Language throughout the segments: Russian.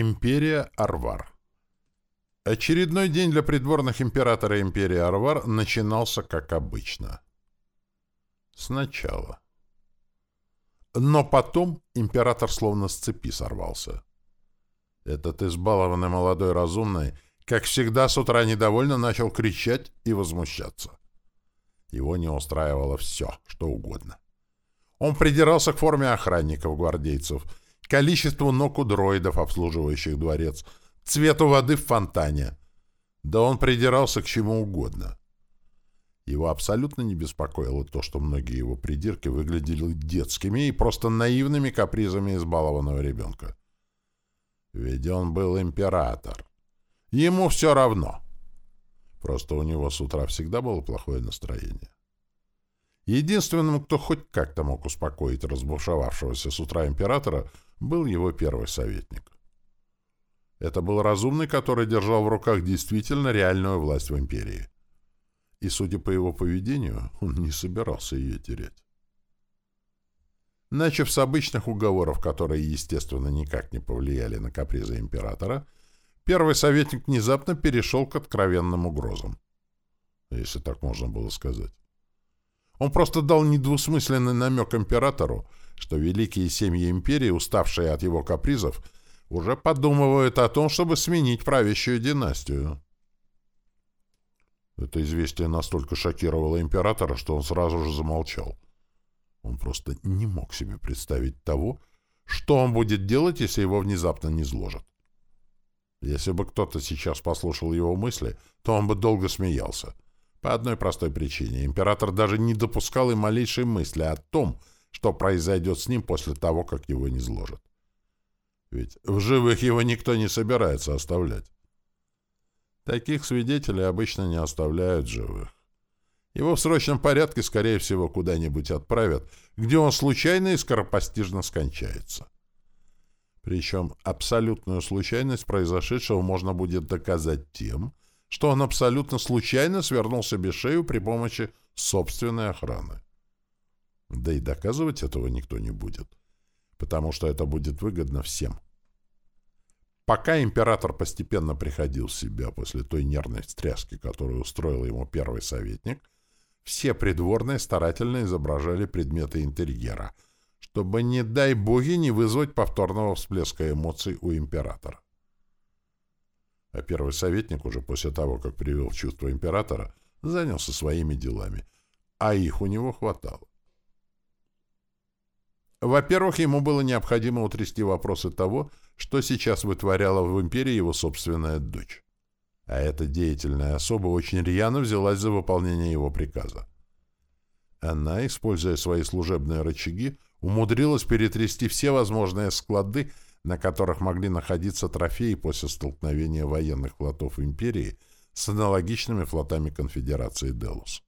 Империя Арвар Очередной день для придворных императора империи Арвар начинался как обычно. Сначала. Но потом император словно с цепи сорвался. Этот избалованный молодой разумный, как всегда, с утра недовольно начал кричать и возмущаться. Его не устраивало все, что угодно. Он придирался к форме охранников-гвардейцев, количеству ног у дроидов, обслуживающих дворец, цвету воды в фонтане. Да он придирался к чему угодно. Его абсолютно не беспокоило то, что многие его придирки выглядели детскими и просто наивными капризами избалованного ребенка. Ведь он был император. Ему все равно. Просто у него с утра всегда было плохое настроение. Единственным, кто хоть как-то мог успокоить разбушевавшегося с утра императора, был его первый советник. Это был разумный, который держал в руках действительно реальную власть в империи. И, судя по его поведению, он не собирался ее терять. Начав с обычных уговоров, которые, естественно, никак не повлияли на капризы императора, первый советник внезапно перешел к откровенным угрозам. Если так можно было сказать. Он просто дал недвусмысленный намек императору, что великие семьи империи, уставшие от его капризов, уже подумывают о том, чтобы сменить правящую династию. Это известие настолько шокировало императора, что он сразу же замолчал. Он просто не мог себе представить того, что он будет делать, если его внезапно не зложат. Если бы кто-то сейчас послушал его мысли, то он бы долго смеялся. По одной простой причине. Император даже не допускал и малейшей мысли о том, что произойдет с ним после того, как его не зложат. Ведь в живых его никто не собирается оставлять. Таких свидетелей обычно не оставляют живых. Его в срочном порядке, скорее всего, куда-нибудь отправят, где он случайно и скоропостижно скончается. Причем абсолютную случайность произошедшего можно будет доказать тем, что он абсолютно случайно свернул себе шею при помощи собственной охраны. Да и доказывать этого никто не будет, потому что это будет выгодно всем. Пока император постепенно приходил в себя после той нервной встряски, которую устроил ему первый советник, все придворные старательно изображали предметы интерьера, чтобы, не дай боги, не вызвать повторного всплеска эмоций у императора. А первый советник уже после того, как привел чувство императора, занялся своими делами, а их у него хватало. Во-первых, ему было необходимо утрясти вопросы того, что сейчас вытворяла в империи его собственная дочь. А эта деятельная особа очень рьяно взялась за выполнение его приказа. Она, используя свои служебные рычаги, умудрилась перетрясти все возможные склады на которых могли находиться трофеи после столкновения военных флотов империи с аналогичными флотами конфедерации Делус.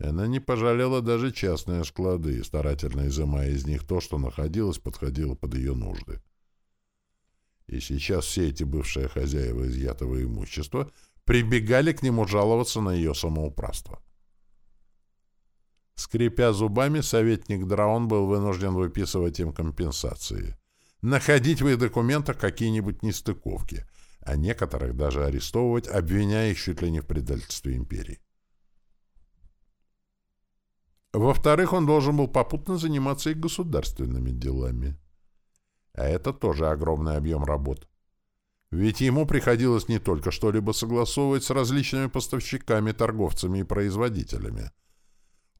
Она не пожалела даже частные склады, старательно изымая из них то, что находилось, подходило под ее нужды. И сейчас все эти бывшие хозяева изъятого имущества прибегали к нему жаловаться на ее самоуправство. Скрипя зубами, советник Драон был вынужден выписывать им компенсации находить в их документах какие-нибудь нестыковки, а некоторых даже арестовывать, обвиняя их чуть ли не в предательстве империи. Во-вторых, он должен был попутно заниматься и государственными делами. А это тоже огромный объем работ. Ведь ему приходилось не только что-либо согласовывать с различными поставщиками, торговцами и производителями,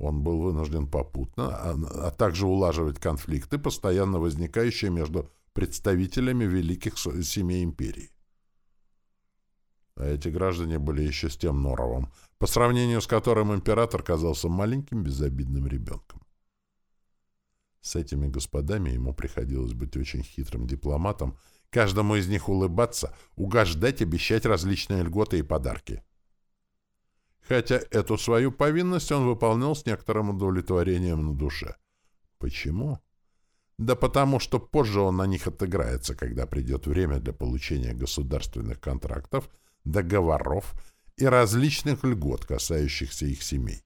он был вынужден попутно, а, а также улаживать конфликты, постоянно возникающие между представителями великих семей империи. А эти граждане были еще с тем норовом, по сравнению с которым император казался маленьким безобидным ребенком. С этими господами ему приходилось быть очень хитрым дипломатом, каждому из них улыбаться, угождать, обещать различные льготы и подарки хотя эту свою повинность он выполнял с некоторым удовлетворением на душе. Почему? Да потому что позже он на них отыграется, когда придет время для получения государственных контрактов, договоров и различных льгот, касающихся их семей.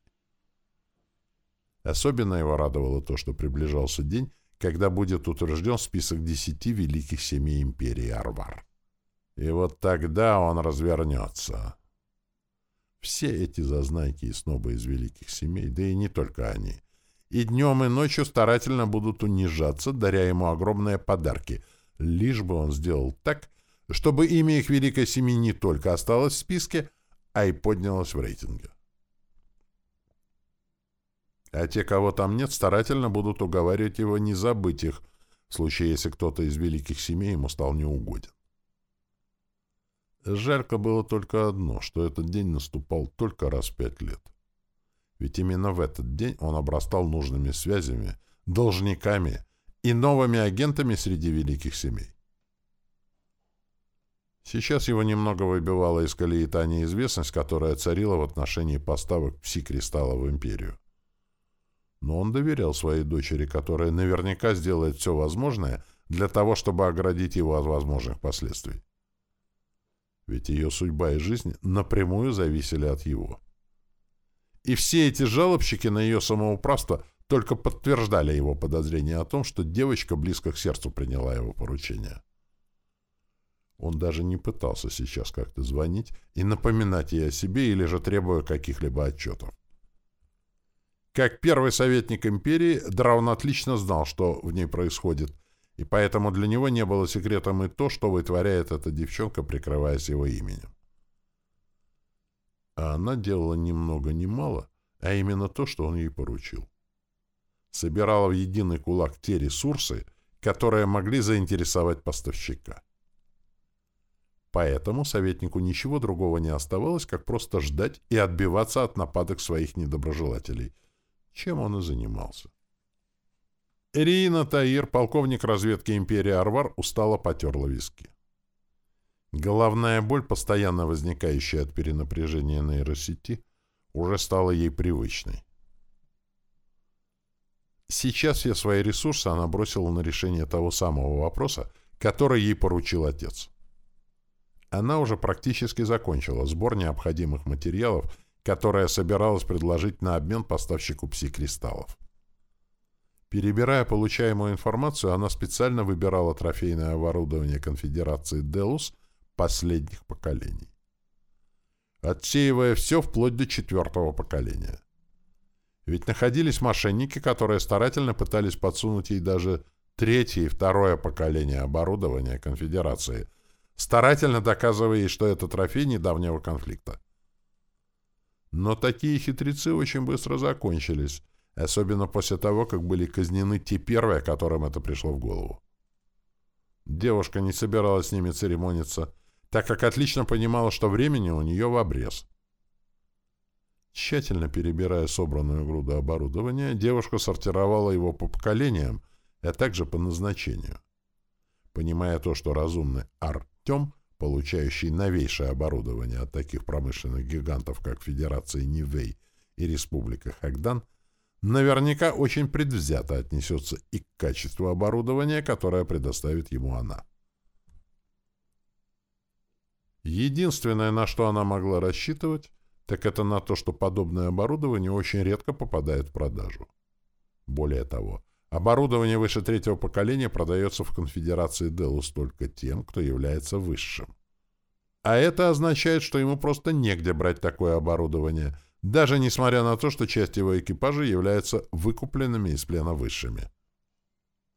Особенно его радовало то, что приближался день, когда будет утвержден список десяти великих семей империи Арвар. И вот тогда он развернется. Все эти зазнайки и снобы из великих семей, да и не только они, и днем и ночью старательно будут унижаться, даря ему огромные подарки, лишь бы он сделал так, чтобы имя их великой семьи не только осталось в списке, а и поднялось в рейтинге. А те, кого там нет, старательно будут уговаривать его не забыть их, в случае, если кто-то из великих семей ему стал неугоден. Жарко было только одно, что этот день наступал только раз в пять лет. Ведь именно в этот день он обрастал нужными связями, должниками и новыми агентами среди великих семей. Сейчас его немного выбивала из колеи та неизвестность, которая царила в отношении поставок пси-кристалла в империю. Но он доверял своей дочери, которая наверняка сделает все возможное для того, чтобы оградить его от возможных последствий ведь ее судьба и жизнь напрямую зависели от его. И все эти жалобщики на ее самоуправство только подтверждали его подозрение о том, что девочка близко к сердцу приняла его поручение. Он даже не пытался сейчас как-то звонить и напоминать ей о себе или же требуя каких-либо отчетов. Как первый советник империи, Драун отлично знал, что в ней происходит, и поэтому для него не было секретом и то, что вытворяет эта девчонка, прикрываясь его именем. А она делала ни много ни мало, а именно то, что он ей поручил. Собирала в единый кулак те ресурсы, которые могли заинтересовать поставщика. Поэтому советнику ничего другого не оставалось, как просто ждать и отбиваться от нападок своих недоброжелателей, чем он и занимался. Ирина Таир, полковник разведки империи Арвар, устало потерла виски. Головная боль, постоянно возникающая от перенапряжения нейросети, уже стала ей привычной. Сейчас все свои ресурсы она бросила на решение того самого вопроса, который ей поручил отец. Она уже практически закончила сбор необходимых материалов, которые собиралась предложить на обмен поставщику пси-кристаллов. Перебирая получаемую информацию, она специально выбирала трофейное оборудование конфедерации «Делус» последних поколений. Отсеивая все вплоть до четвертого поколения. Ведь находились мошенники, которые старательно пытались подсунуть ей даже третье и второе поколение оборудования конфедерации, старательно доказывая ей, что это трофей недавнего конфликта. Но такие хитрецы очень быстро закончились, особенно после того, как были казнены те первые, которым это пришло в голову. Девушка не собиралась с ними церемониться, так как отлично понимала, что времени у нее в обрез. Тщательно перебирая собранную груду оборудования, девушка сортировала его по поколениям, а также по назначению. Понимая то, что разумный Артем, получающий новейшее оборудование от таких промышленных гигантов, как Федерация Нивей и Республика Хагдан, наверняка очень предвзято отнесется и к качеству оборудования, которое предоставит ему она. Единственное, на что она могла рассчитывать, так это на то, что подобное оборудование очень редко попадает в продажу. Более того, оборудование выше третьего поколения продается в конфедерации Делус только тем, кто является высшим. А это означает, что ему просто негде брать такое оборудование, даже несмотря на то, что часть его экипажа является выкупленными из плена высшими.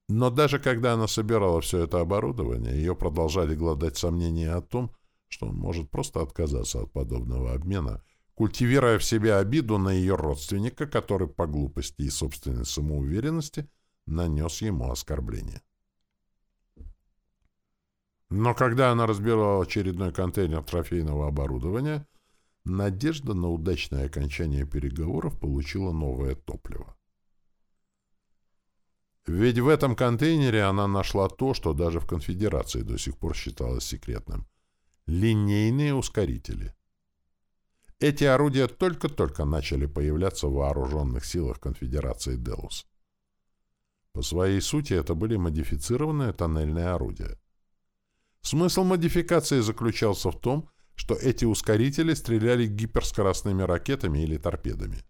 Но даже когда она собирала все это оборудование, ее продолжали гладать сомнения о том, что он может просто отказаться от подобного обмена, культивируя в себе обиду на ее родственника, который по глупости и собственной самоуверенности нанес ему оскорбление. Но когда она разбирала очередной контейнер трофейного оборудования, Надежда на удачное окончание переговоров получила новое топливо. Ведь в этом контейнере она нашла то, что даже в конфедерации до сих пор считалось секретным. Линейные ускорители. Эти орудия только-только начали появляться в вооруженных силах конфедерации Делус. По своей сути это были модифицированные тоннельные орудия. Смысл модификации заключался в том, что эти ускорители стреляли гиперскоростными ракетами или торпедами.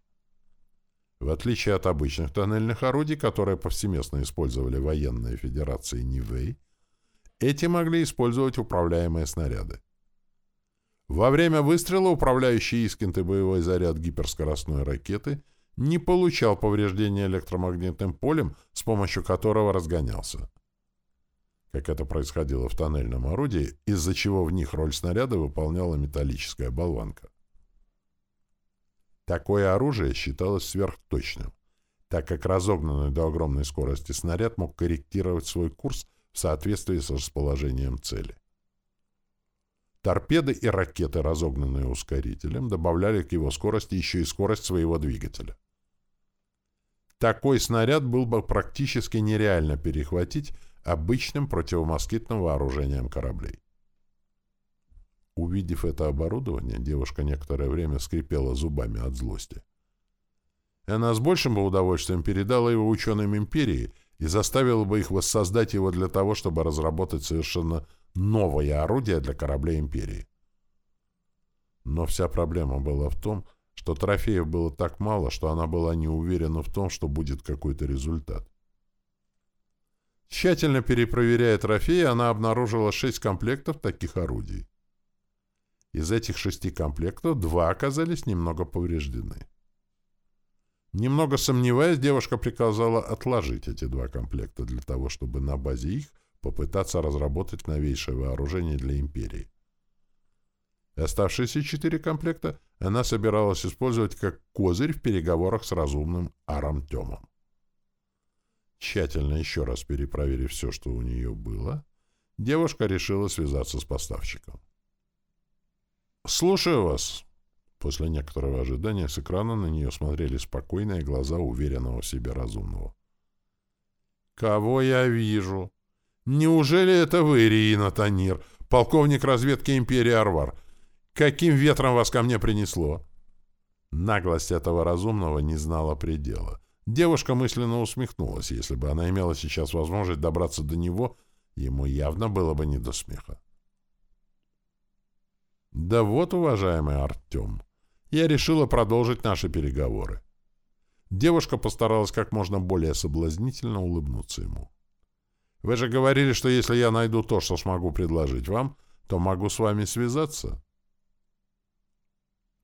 В отличие от обычных тоннельных орудий, которые повсеместно использовали военные федерации Нивэй, эти могли использовать управляемые снаряды. Во время выстрела управляющий Искент и боевой заряд гиперскоростной ракеты не получал повреждения электромагнитным полем, с помощью которого разгонялся. Как это происходило в тоннельном орудии, из-за чего в них роль снаряда выполняла металлическая болванка. Такое оружие считалось сверхточным, так как разогнанный до огромной скорости снаряд мог корректировать свой курс в соответствии с расположением цели. Торпеды и ракеты, разогнанные ускорителем, добавляли к его скорости еще и скорость своего двигателя. Такой снаряд был бы практически нереально перехватить обычным противомоскитным вооружением кораблей. Увидев это оборудование, девушка некоторое время скрипела зубами от злости. Она с большим бы удовольствием передала его ученым империи и заставила бы их воссоздать его для того, чтобы разработать совершенно новое орудие для кораблей империи. Но вся проблема была в том, что трофеев было так мало, что она была не уверена в том, что будет какой-то результат. Тщательно перепроверяя трофеи, она обнаружила шесть комплектов таких орудий. Из этих шести комплектов два оказались немного повреждены. Немного сомневаясь, девушка приказала отложить эти два комплекта для того, чтобы на базе их попытаться разработать новейшее вооружение для империи. Оставшиеся четыре комплекта она собиралась использовать как козырь в переговорах с разумным Арамтемом. Тщательно еще раз перепроверив все, что у нее было, девушка решила связаться с поставщиком. «Слушаю вас». После некоторого ожидания с экрана на нее смотрели спокойные глаза уверенного в себе разумного. «Кого я вижу? Неужели это вы, Риина Танир, полковник разведки империи Арвар? Каким ветром вас ко мне принесло?» Наглость этого разумного не знала предела. Девушка мысленно усмехнулась. Если бы она имела сейчас возможность добраться до него, ему явно было бы не до смеха. Да вот, уважаемый Артем, я решила продолжить наши переговоры. Девушка постаралась как можно более соблазнительно улыбнуться ему. Вы же говорили, что если я найду то, что смогу предложить вам, то могу с вами связаться.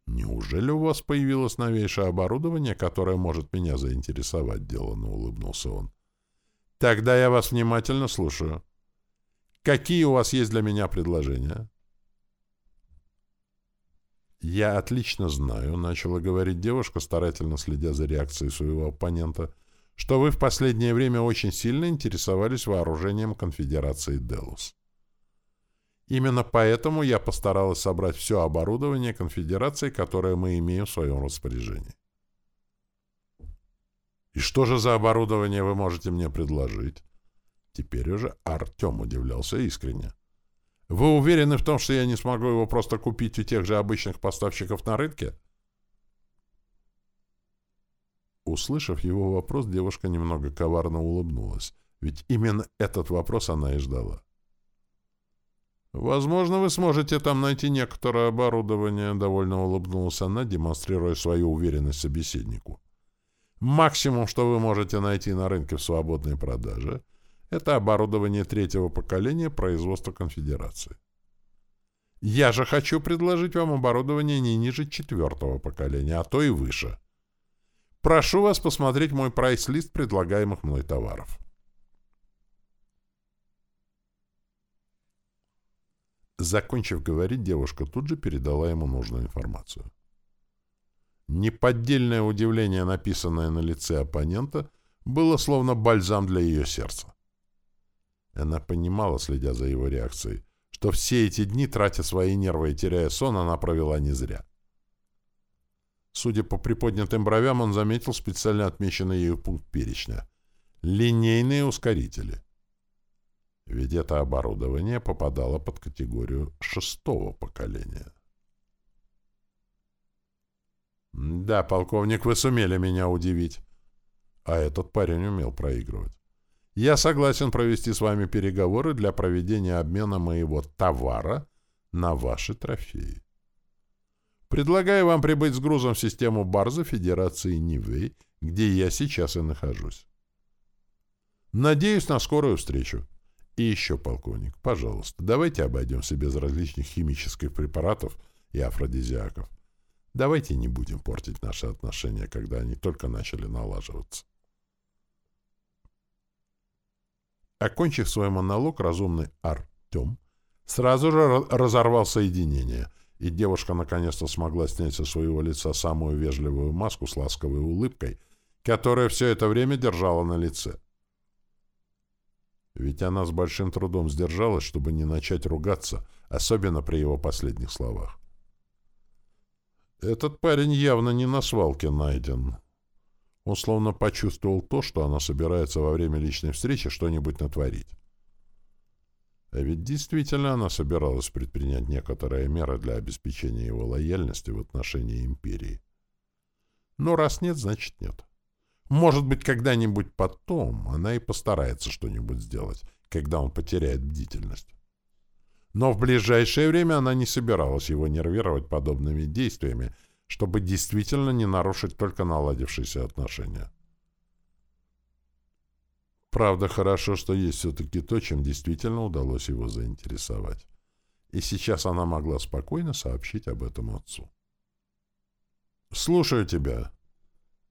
Неужели у вас появилось новейшее оборудование, которое может меня заинтересовать? Деланно улыбнулся он. Тогда я вас внимательно слушаю. Какие у вас есть для меня предложения? «Я отлично знаю», — начала говорить девушка, старательно следя за реакцией своего оппонента, «что вы в последнее время очень сильно интересовались вооружением конфедерации Делус. Именно поэтому я постаралась собрать все оборудование конфедерации, которое мы имеем в своем распоряжении». «И что же за оборудование вы можете мне предложить?» Теперь уже Артем удивлялся искренне. Вы уверены в том, что я не смогу его просто купить у тех же обычных поставщиков на рынке? Услышав его вопрос, девушка немного коварно улыбнулась, ведь именно этот вопрос она и ждала. «Возможно, вы сможете там найти некоторое оборудование», — довольно улыбнулась она, демонстрируя свою уверенность собеседнику. «Максимум, что вы можете найти на рынке в свободной продаже, это оборудование третьего поколения производства конфедерации. Я же хочу предложить вам оборудование не ниже четвертого поколения, а то и выше. Прошу вас посмотреть мой прайс-лист предлагаемых мной товаров. Закончив говорить, девушка тут же передала ему нужную информацию. Неподдельное удивление, написанное на лице оппонента, было словно бальзам для ее сердца. Она понимала, следя за его реакцией, что все эти дни, тратя свои нервы и теряя сон, она провела не зря. Судя по приподнятым бровям, он заметил специально отмеченный ею пункт перечня. Линейные ускорители. Ведь это оборудование попадало под категорию шестого поколения. «Да, полковник, вы сумели меня удивить». А этот парень умел проигрывать. Я согласен провести с вами переговоры для проведения обмена моего товара на ваши трофеи. Предлагаю вам прибыть с грузом в систему Барза Федерации Нивэй, где я сейчас и нахожусь. Надеюсь на скорую встречу. И еще, полковник, пожалуйста, давайте обойдемся без различных химических препаратов и афродизиаков. Давайте не будем портить наши отношения, когда они только начали налаживаться. Окончив свой монолог, разумный Артем сразу же разорвал соединение, и девушка наконец-то смогла снять со своего лица самую вежливую маску с ласковой улыбкой, которая все это время держала на лице. Ведь она с большим трудом сдержалась, чтобы не начать ругаться, особенно при его последних словах. Этот парень явно не на свалке найден. Он словно почувствовал то, что она собирается во время личной встречи что-нибудь натворить. А ведь действительно она собиралась предпринять некоторые меры для обеспечения его лояльности в отношении империи. Но раз нет, значит нет. Может быть, когда-нибудь потом она и постарается что-нибудь сделать, когда он потеряет бдительность. Но в ближайшее время она не собиралась его нервировать подобными действиями, чтобы действительно не нарушить только наладившиеся отношения. Правда, хорошо, что есть все-таки то, чем действительно удалось его заинтересовать. И сейчас она могла спокойно сообщить об этом отцу. «Слушаю тебя»,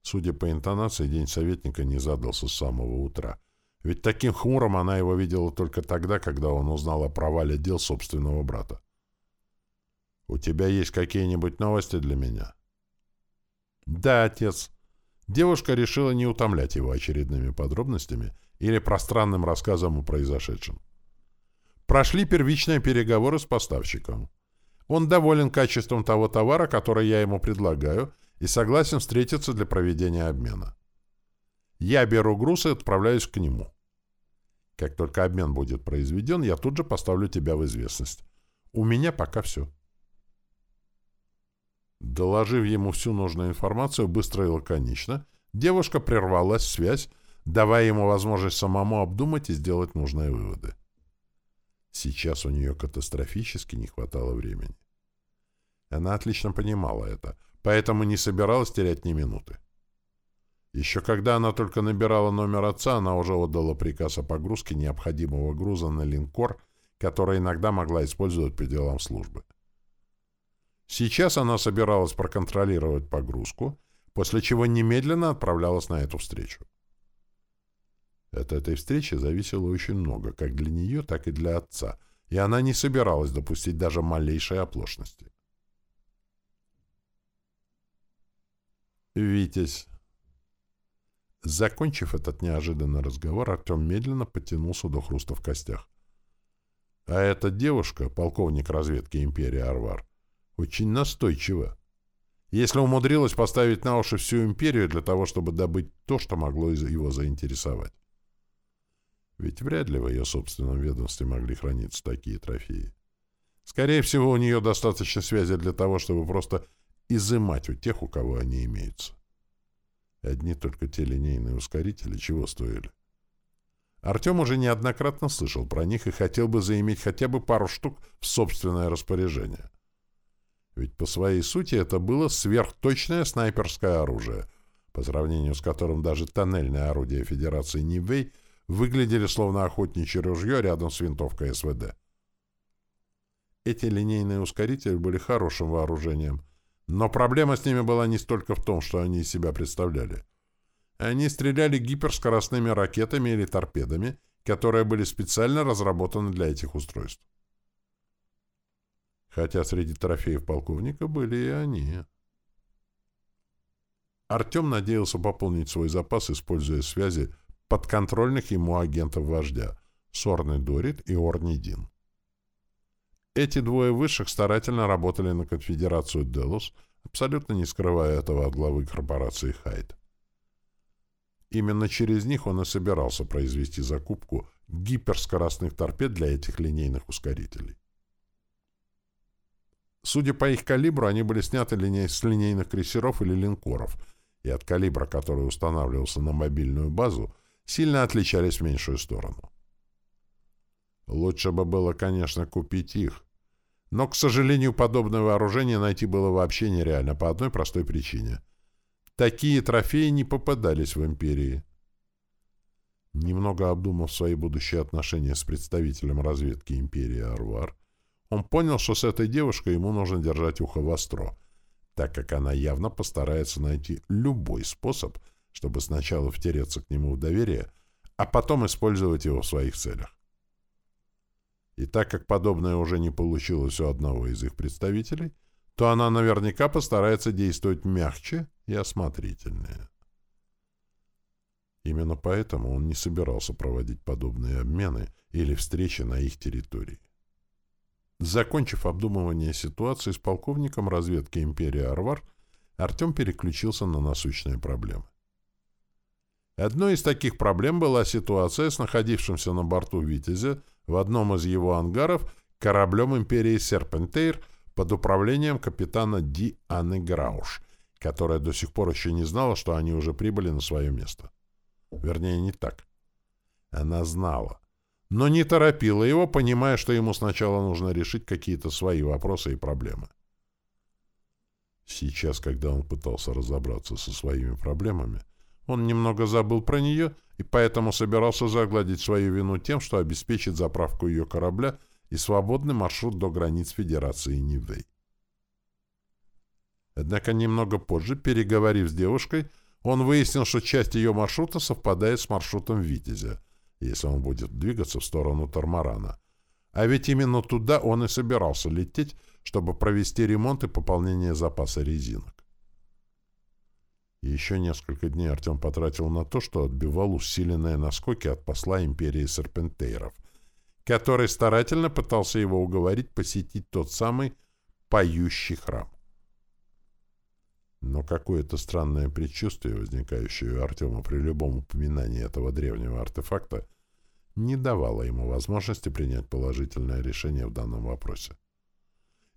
Судя по интонации, день советника не задался с самого утра. Ведь таким хмурым она его видела только тогда, когда он узнал о провале дел собственного брата. «У тебя есть какие-нибудь новости для меня?» «Да, отец». Девушка решила не утомлять его очередными подробностями или пространным рассказом о произошедшем. Прошли первичные переговоры с поставщиком. Он доволен качеством того товара, который я ему предлагаю, и согласен встретиться для проведения обмена. Я беру груз и отправляюсь к нему. Как только обмен будет произведен, я тут же поставлю тебя в известность. У меня пока все. Доложив ему всю нужную информацию быстро и лаконично, девушка прервала связь, давая ему возможность самому обдумать и сделать нужные выводы. Сейчас у нее катастрофически не хватало времени. Она отлично понимала это, поэтому не собиралась терять ни минуты. Еще когда она только набирала номер отца, она уже отдала приказ о погрузке необходимого груза на линкор, который иногда могла использовать по делам службы. Сейчас она собиралась проконтролировать погрузку, после чего немедленно отправлялась на эту встречу. От этой встречи зависело очень много, как для нее, так и для отца, и она не собиралась допустить даже малейшей оплошности. «Витязь!» Закончив этот неожиданный разговор, Артем медленно потянулся до хруста в костях. А эта девушка, полковник разведки империи Арвар, очень настойчива. Если умудрилась поставить на уши всю империю для того, чтобы добыть то, что могло его заинтересовать. Ведь вряд ли в ее собственном ведомстве могли храниться такие трофеи. Скорее всего, у нее достаточно связи для того, чтобы просто изымать у тех, у кого они имеются. Одни только те линейные ускорители чего стоили. Артем уже неоднократно слышал про них и хотел бы заиметь хотя бы пару штук в собственное распоряжение. Ведь по своей сути это было сверхточное снайперское оружие, по сравнению с которым даже тоннельные орудия Федерации Нивей выглядели словно охотничье ружье рядом с винтовкой СВД. Эти линейные ускорители были хорошим вооружением — но проблема с ними была не столько в том, что они из себя представляли. Они стреляли гиперскоростными ракетами или торпедами, которые были специально разработаны для этих устройств. Хотя среди трофеев полковника были и они. Артем надеялся пополнить свой запас, используя связи подконтрольных ему агентов вождя Сорный Дорит и Орнидин. Эти двое высших старательно работали на конфедерацию Делос, абсолютно не скрывая этого от главы корпорации Хайд. Именно через них он и собирался произвести закупку гиперскоростных торпед для этих линейных ускорителей. Судя по их калибру, они были сняты линей с линейных крейсеров или линкоров, и от калибра, который устанавливался на мобильную базу, сильно отличались в меньшую сторону. Лучше бы было, конечно, купить их. Но, к сожалению, подобное вооружение найти было вообще нереально по одной простой причине. Такие трофеи не попадались в империи. Немного обдумав свои будущие отношения с представителем разведки империи Арвар, он понял, что с этой девушкой ему нужно держать ухо востро, так как она явно постарается найти любой способ, чтобы сначала втереться к нему в доверие, а потом использовать его в своих целях. И так как подобное уже не получилось у одного из их представителей, то она наверняка постарается действовать мягче и осмотрительнее. Именно поэтому он не собирался проводить подобные обмены или встречи на их территории. Закончив обдумывание ситуации с полковником разведки империи Арвар, Артем переключился на насущные проблемы. Одной из таких проблем была ситуация с находившимся на борту «Витязя» в одном из его ангаров кораблем империи «Серпентейр» под управлением капитана Ди Анны Грауш, которая до сих пор еще не знала, что они уже прибыли на свое место. Вернее, не так. Она знала, но не торопила его, понимая, что ему сначала нужно решить какие-то свои вопросы и проблемы. Сейчас, когда он пытался разобраться со своими проблемами, он немного забыл про нее и поэтому собирался загладить свою вину тем, что обеспечит заправку ее корабля и свободный маршрут до границ Федерации Нивэй. Однако немного позже, переговорив с девушкой, он выяснил, что часть ее маршрута совпадает с маршрутом «Витязя», если он будет двигаться в сторону Тормарана. А ведь именно туда он и собирался лететь, чтобы провести ремонт и пополнение запаса резинок. Еще несколько дней Артем потратил на то, что отбивал усиленные наскоки от посла империи серпентейров, который старательно пытался его уговорить посетить тот самый поющий храм. Но какое-то странное предчувствие, возникающее у Артема при любом упоминании этого древнего артефакта, не давало ему возможности принять положительное решение в данном вопросе.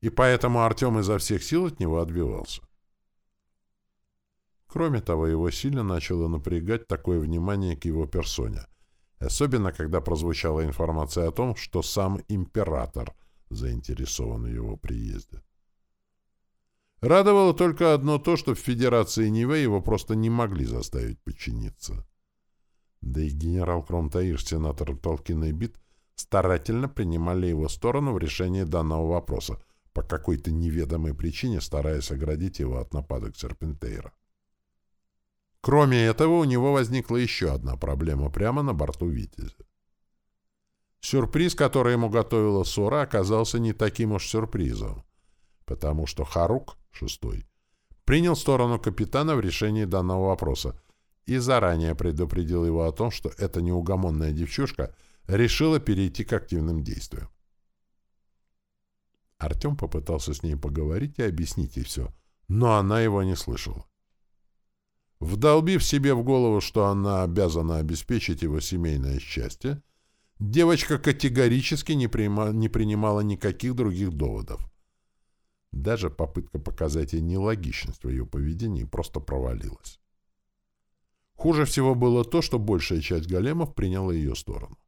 И поэтому Артем изо всех сил от него отбивался. Кроме того, его сильно начало напрягать такое внимание к его персоне, особенно когда прозвучала информация о том, что сам император заинтересован в его приезде. Радовало только одно то, что в Федерации Ниве его просто не могли заставить подчиниться. Да и генерал Кромтаир, сенатор Толкин и Бит старательно принимали его сторону в решении данного вопроса, по какой-то неведомой причине стараясь оградить его от нападок Серпентейра. Кроме этого, у него возникла еще одна проблема прямо на борту «Витязя». Сюрприз, который ему готовила Сора, оказался не таким уж сюрпризом, потому что Харук шестой, принял сторону капитана в решении данного вопроса и заранее предупредил его о том, что эта неугомонная девчушка решила перейти к активным действиям. Артем попытался с ней поговорить и объяснить ей все, но она его не слышала. Вдолбив себе в голову, что она обязана обеспечить его семейное счастье, девочка категорически не, прима, не принимала никаких других доводов. Даже попытка показать ей нелогичность в ее поведении просто провалилась. Хуже всего было то, что большая часть големов приняла ее сторону.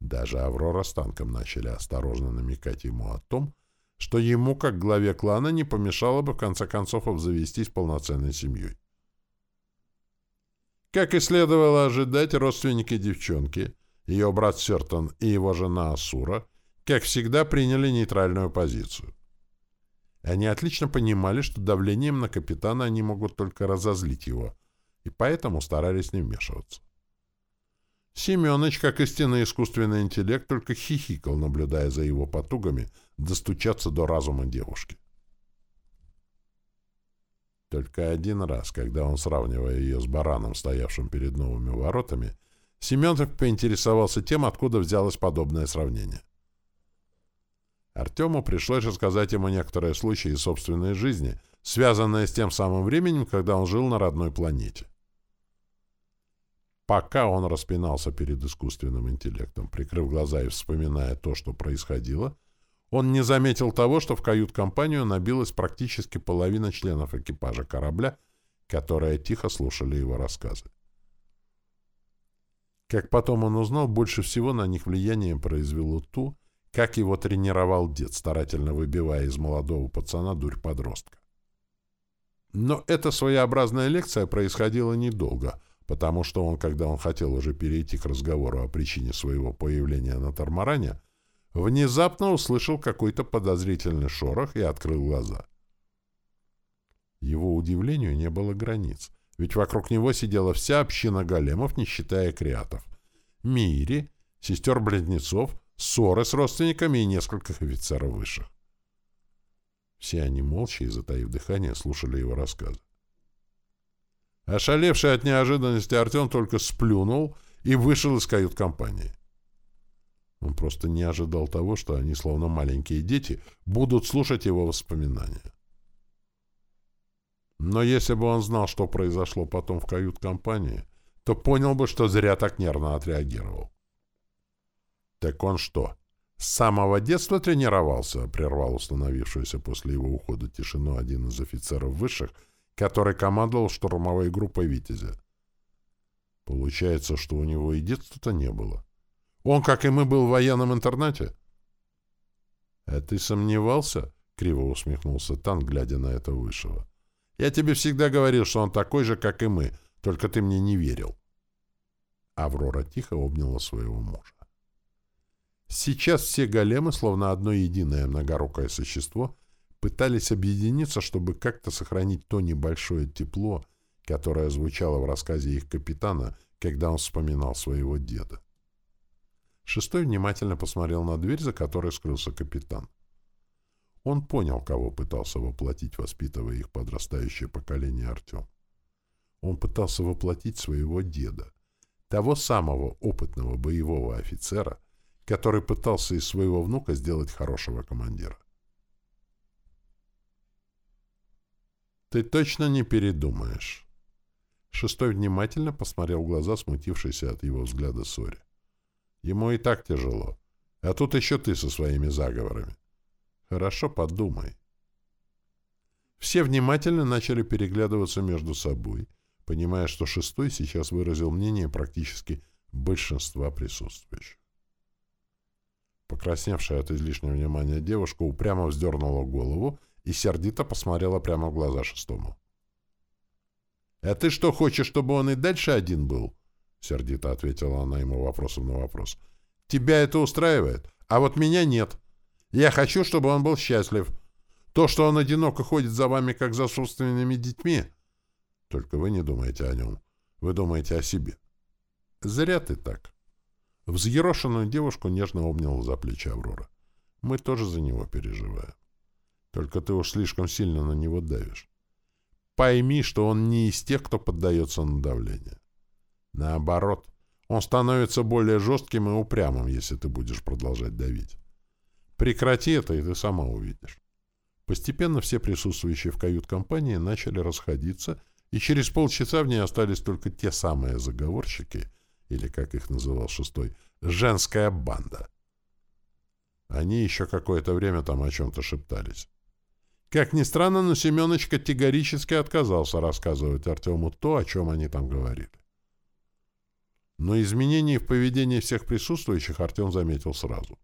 Даже Аврора с танком начали осторожно намекать ему о том, что ему, как главе клана, не помешало бы в конце концов обзавестись полноценной семьей. Как и следовало ожидать, родственники девчонки, ее брат Сертон и его жена Асура, как всегда, приняли нейтральную позицию. Они отлично понимали, что давлением на капитана они могут только разозлить его, и поэтому старались не вмешиваться. Семенович, как истинный искусственный интеллект, только хихикал, наблюдая за его потугами достучаться до разума девушки. Только один раз, когда он, сравнивая ее с бараном, стоявшим перед новыми воротами, Семенов поинтересовался тем, откуда взялось подобное сравнение. Артему пришлось рассказать ему некоторые случаи из собственной жизни, связанные с тем самым временем, когда он жил на родной планете. Пока он распинался перед искусственным интеллектом, прикрыв глаза и вспоминая то, что происходило, он не заметил того, что в кают-компанию набилась практически половина членов экипажа корабля, которые тихо слушали его рассказы. Как потом он узнал, больше всего на них влияние произвело ту, как его тренировал дед, старательно выбивая из молодого пацана дурь подростка. Но эта своеобразная лекция происходила недолго, потому что он, когда он хотел уже перейти к разговору о причине своего появления на Тормаране, внезапно услышал какой-то подозрительный шорох и открыл глаза. Его удивлению не было границ, ведь вокруг него сидела вся община големов, не считая креатов. Мири, сестер-близнецов, ссоры с родственниками и несколько офицеров высших. Все они молча и, затаив дыхание, слушали его рассказы. Ошалевший от неожиданности Артем только сплюнул и вышел из кают-компании. Он просто не ожидал того, что они, словно маленькие дети, будут слушать его воспоминания. Но если бы он знал, что произошло потом в кают-компании, то понял бы, что зря так нервно отреагировал. «Так он что, с самого детства тренировался?» — прервал установившуюся после его ухода тишину один из офицеров высших, который командовал штурмовой группой «Витязя». Получается, что у него и детства-то не было. Он, как и мы, был в военном интернате? — А ты сомневался? — криво усмехнулся Тан, глядя на этого высшего. — Я тебе всегда говорил, что он такой же, как и мы, только ты мне не верил. Аврора тихо обняла своего мужа. Сейчас все големы, словно одно единое многорукое существо, пытались объединиться, чтобы как-то сохранить то небольшое тепло, которое звучало в рассказе их капитана, когда он вспоминал своего деда. Шестой внимательно посмотрел на дверь, за которой скрылся капитан. Он понял, кого пытался воплотить, воспитывая их подрастающее поколение Артем. Он пытался воплотить своего деда, того самого опытного боевого офицера, который пытался из своего внука сделать хорошего командира. «Ты точно не передумаешь?» Шестой внимательно посмотрел в глаза, смутившийся от его взгляда Сори. Ему и так тяжело. А тут еще ты со своими заговорами. Хорошо подумай. Все внимательно начали переглядываться между собой, понимая, что шестой сейчас выразил мнение практически большинства присутствующих. Покрасневшая от излишнего внимания девушка упрямо вздернула голову и сердито посмотрела прямо в глаза шестому. «А ты что, хочешь, чтобы он и дальше один был?» — сердито ответила она ему вопросом на вопрос. «Тебя это устраивает, а вот меня нет. Я хочу, чтобы он был счастлив. То, что он одиноко ходит за вами, как за собственными детьми, только вы не думаете о нем. Вы думаете о себе. Зря ты так». Взъерошенную девушку нежно обнял за плечи Аврора. «Мы тоже за него переживаем. Только ты уж слишком сильно на него давишь. Пойми, что он не из тех, кто поддается на давление. Наоборот, он становится более жестким и упрямым, если ты будешь продолжать давить. Прекрати это, и ты сама увидишь. Постепенно все присутствующие в кают-компании начали расходиться, и через полчаса в ней остались только те самые заговорщики, или, как их называл шестой, женская банда. Они еще какое-то время там о чем-то шептались. Как ни странно, но Семенович категорически отказался рассказывать Артему то, о чем они там говорили. Но изменений в поведении всех присутствующих Артем заметил сразу.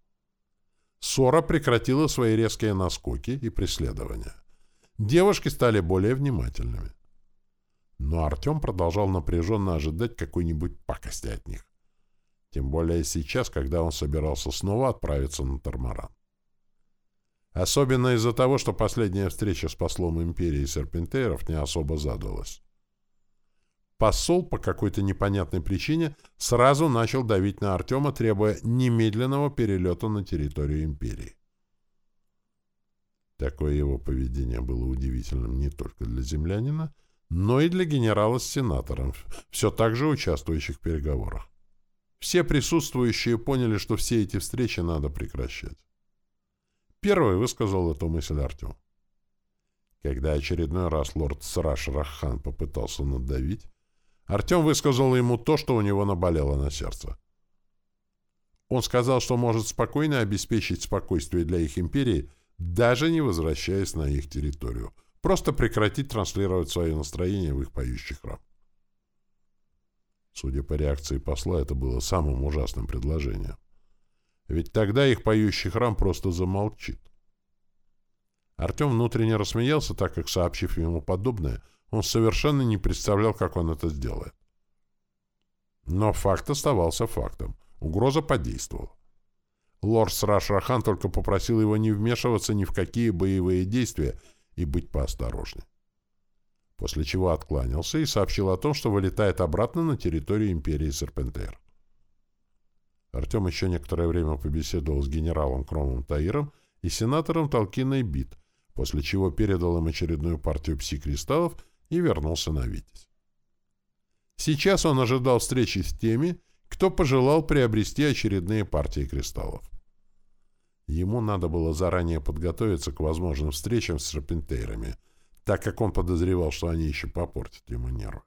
Ссора прекратила свои резкие наскоки и преследования. Девушки стали более внимательными. Но Артем продолжал напряженно ожидать какой-нибудь пакости от них. Тем более сейчас, когда он собирался снова отправиться на Тормаран. Особенно из-за того, что последняя встреча с послом империи серпентейров не особо задалась посол по какой-то непонятной причине сразу начал давить на Артема, требуя немедленного перелета на территорию империи. Такое его поведение было удивительным не только для землянина, но и для генерала с сенатором, все так же участвующих в переговорах. Все присутствующие поняли, что все эти встречи надо прекращать. Первый высказал эту мысль Артем. Когда очередной раз лорд Сраш Рахан попытался надавить, Артем высказал ему то, что у него наболело на сердце. Он сказал, что может спокойно обеспечить спокойствие для их империи, даже не возвращаясь на их территорию. Просто прекратить транслировать свое настроение в их поющий храм. Судя по реакции посла, это было самым ужасным предложением. Ведь тогда их поющий храм просто замолчит. Артем внутренне рассмеялся, так как, сообщив ему подобное, он совершенно не представлял, как он это сделает. Но факт оставался фактом. Угроза подействовала. Лорд Сраш-Рахан только попросил его не вмешиваться ни в какие боевые действия и быть поосторожнее. После чего откланялся и сообщил о том, что вылетает обратно на территорию империи Серпентер. Артем еще некоторое время побеседовал с генералом Кромом Таиром и сенатором Толкиной Бит, после чего передал им очередную партию пси-кристаллов и вернулся на Витязь. Сейчас он ожидал встречи с теми, кто пожелал приобрести очередные партии кристаллов. Ему надо было заранее подготовиться к возможным встречам с шарпентейрами, так как он подозревал, что они еще попортят ему нервы.